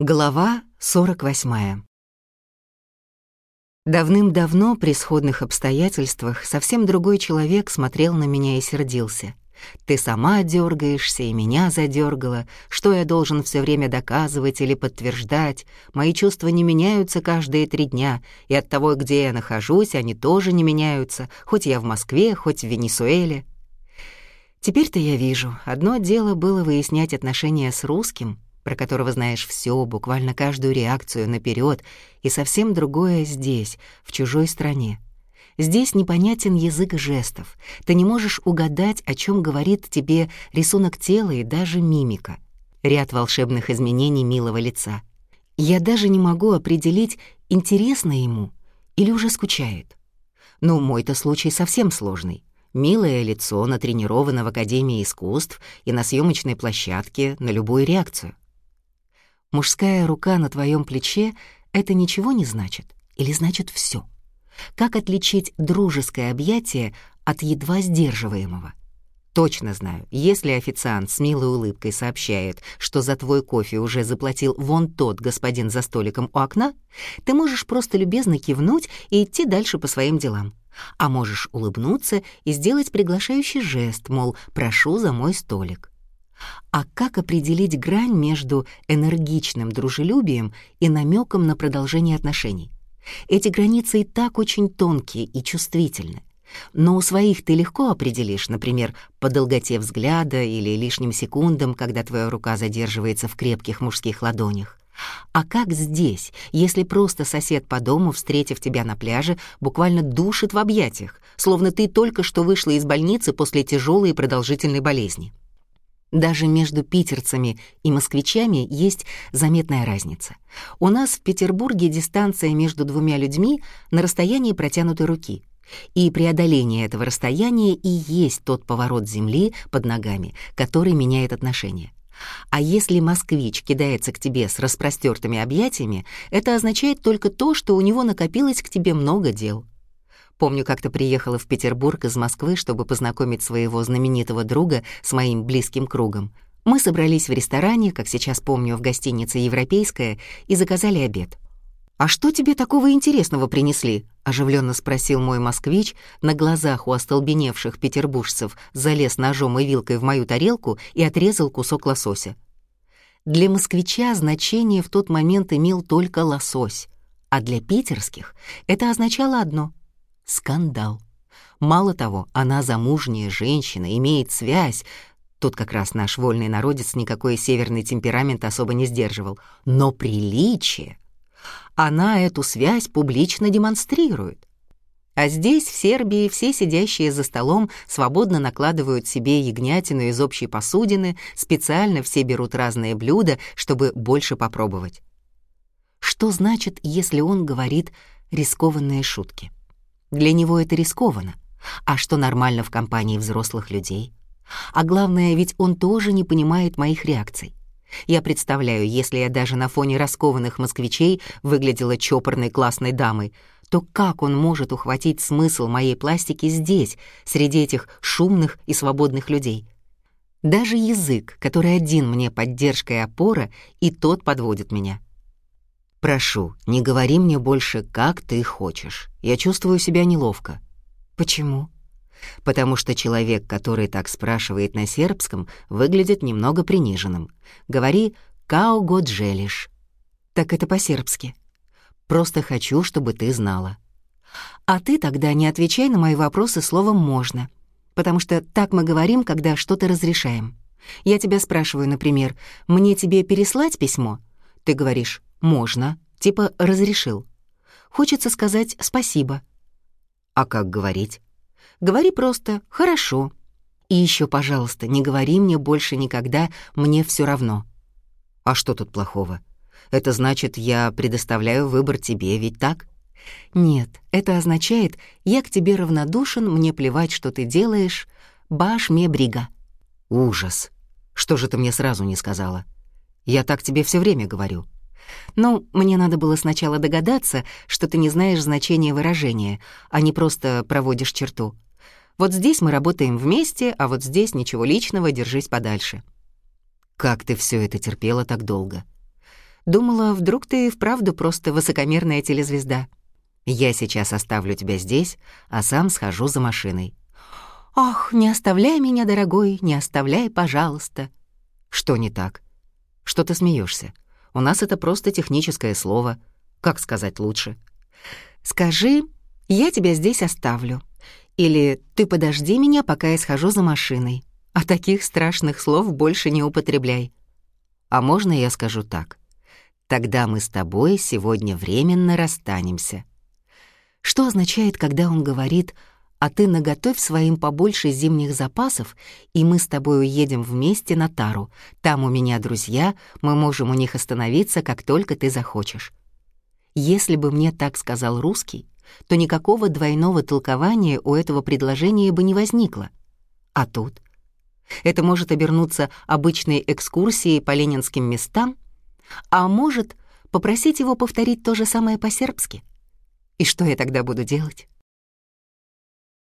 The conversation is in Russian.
Глава 48. Давным-давно при сходных обстоятельствах совсем другой человек смотрел на меня и сердился. «Ты сама дергаешься и меня задергала. Что я должен все время доказывать или подтверждать? Мои чувства не меняются каждые три дня, и от того, где я нахожусь, они тоже не меняются, хоть я в Москве, хоть в Венесуэле». Теперь-то я вижу, одно дело было выяснять отношения с русским, про которого знаешь все, буквально каждую реакцию наперед, и совсем другое здесь, в чужой стране. Здесь непонятен язык жестов. Ты не можешь угадать, о чем говорит тебе рисунок тела и даже мимика. Ряд волшебных изменений милого лица. Я даже не могу определить, интересно ему или уже скучает. Ну, мой-то случай совсем сложный. Милое лицо натренировано в Академии искусств и на съемочной площадке на любую реакцию. Мужская рука на твоем плече — это ничего не значит или значит все? Как отличить дружеское объятие от едва сдерживаемого? Точно знаю, если официант с милой улыбкой сообщает, что за твой кофе уже заплатил вон тот господин за столиком у окна, ты можешь просто любезно кивнуть и идти дальше по своим делам. А можешь улыбнуться и сделать приглашающий жест, мол, прошу за мой столик. А как определить грань между энергичным дружелюбием и намеком на продолжение отношений? Эти границы и так очень тонкие и чувствительны. Но у своих ты легко определишь, например, по долготе взгляда или лишним секундам, когда твоя рука задерживается в крепких мужских ладонях. А как здесь, если просто сосед по дому, встретив тебя на пляже, буквально душит в объятиях, словно ты только что вышла из больницы после тяжелой и продолжительной болезни? Даже между питерцами и москвичами есть заметная разница. У нас в Петербурге дистанция между двумя людьми на расстоянии протянутой руки. И преодоление этого расстояния и есть тот поворот земли под ногами, который меняет отношения. А если москвич кидается к тебе с распростертыми объятиями, это означает только то, что у него накопилось к тебе много дел. Помню, как-то приехала в Петербург из Москвы, чтобы познакомить своего знаменитого друга с моим близким кругом. Мы собрались в ресторане, как сейчас помню, в гостинице «Европейская», и заказали обед. «А что тебе такого интересного принесли?» — оживленно спросил мой москвич, на глазах у остолбеневших петербуржцев залез ножом и вилкой в мою тарелку и отрезал кусок лосося. Для москвича значение в тот момент имел только лосось, а для питерских это означало одно — Скандал. Мало того, она замужняя женщина, имеет связь. Тут как раз наш вольный народец никакой северный темперамент особо не сдерживал. Но приличие. Она эту связь публично демонстрирует. А здесь, в Сербии, все сидящие за столом свободно накладывают себе ягнятину из общей посудины, специально все берут разные блюда, чтобы больше попробовать. Что значит, если он говорит рискованные шутки? Для него это рискованно. А что нормально в компании взрослых людей? А главное, ведь он тоже не понимает моих реакций. Я представляю, если я даже на фоне раскованных москвичей выглядела чопорной классной дамой, то как он может ухватить смысл моей пластики здесь, среди этих шумных и свободных людей? Даже язык, который один мне поддержка и опора, и тот подводит меня. «Прошу, не говори мне больше, как ты хочешь. Я чувствую себя неловко». «Почему?» «Потому что человек, который так спрашивает на сербском, выглядит немного приниженным. Говори «као годжелиш». «Так это по-сербски». «Просто хочу, чтобы ты знала». «А ты тогда не отвечай на мои вопросы словом «можно», потому что так мы говорим, когда что-то разрешаем. Я тебя спрашиваю, например, «мне тебе переслать письмо?» Ты говоришь можно, типа разрешил. Хочется сказать спасибо. А как говорить? Говори просто «хорошо». И еще, пожалуйста, не говори мне больше никогда «мне все равно». А что тут плохого? Это значит, я предоставляю выбор тебе, ведь так? Нет, это означает, я к тебе равнодушен, мне плевать, что ты делаешь, баш мне брига. Ужас. Что же ты мне сразу не сказала? Я так тебе все время говорю. Ну, мне надо было сначала догадаться, что ты не знаешь значения выражения, а не просто проводишь черту. Вот здесь мы работаем вместе, а вот здесь ничего личного, держись подальше. Как ты все это терпела так долго? Думала, вдруг ты вправду просто высокомерная телезвезда. Я сейчас оставлю тебя здесь, а сам схожу за машиной. Ах, не оставляй меня, дорогой, не оставляй, пожалуйста. Что не так? Что ты смеешься? У нас это просто техническое слово. Как сказать лучше? Скажи, я тебя здесь оставлю. Или ты подожди меня, пока я схожу за машиной. А таких страшных слов больше не употребляй. А можно я скажу так? Тогда мы с тобой сегодня временно расстанемся. Что означает, когда он говорит «а ты наготовь своим побольше зимних запасов, и мы с тобой уедем вместе на Тару. Там у меня друзья, мы можем у них остановиться, как только ты захочешь». Если бы мне так сказал русский, то никакого двойного толкования у этого предложения бы не возникло. А тут? Это может обернуться обычной экскурсией по ленинским местам, а может попросить его повторить то же самое по-сербски. И что я тогда буду делать?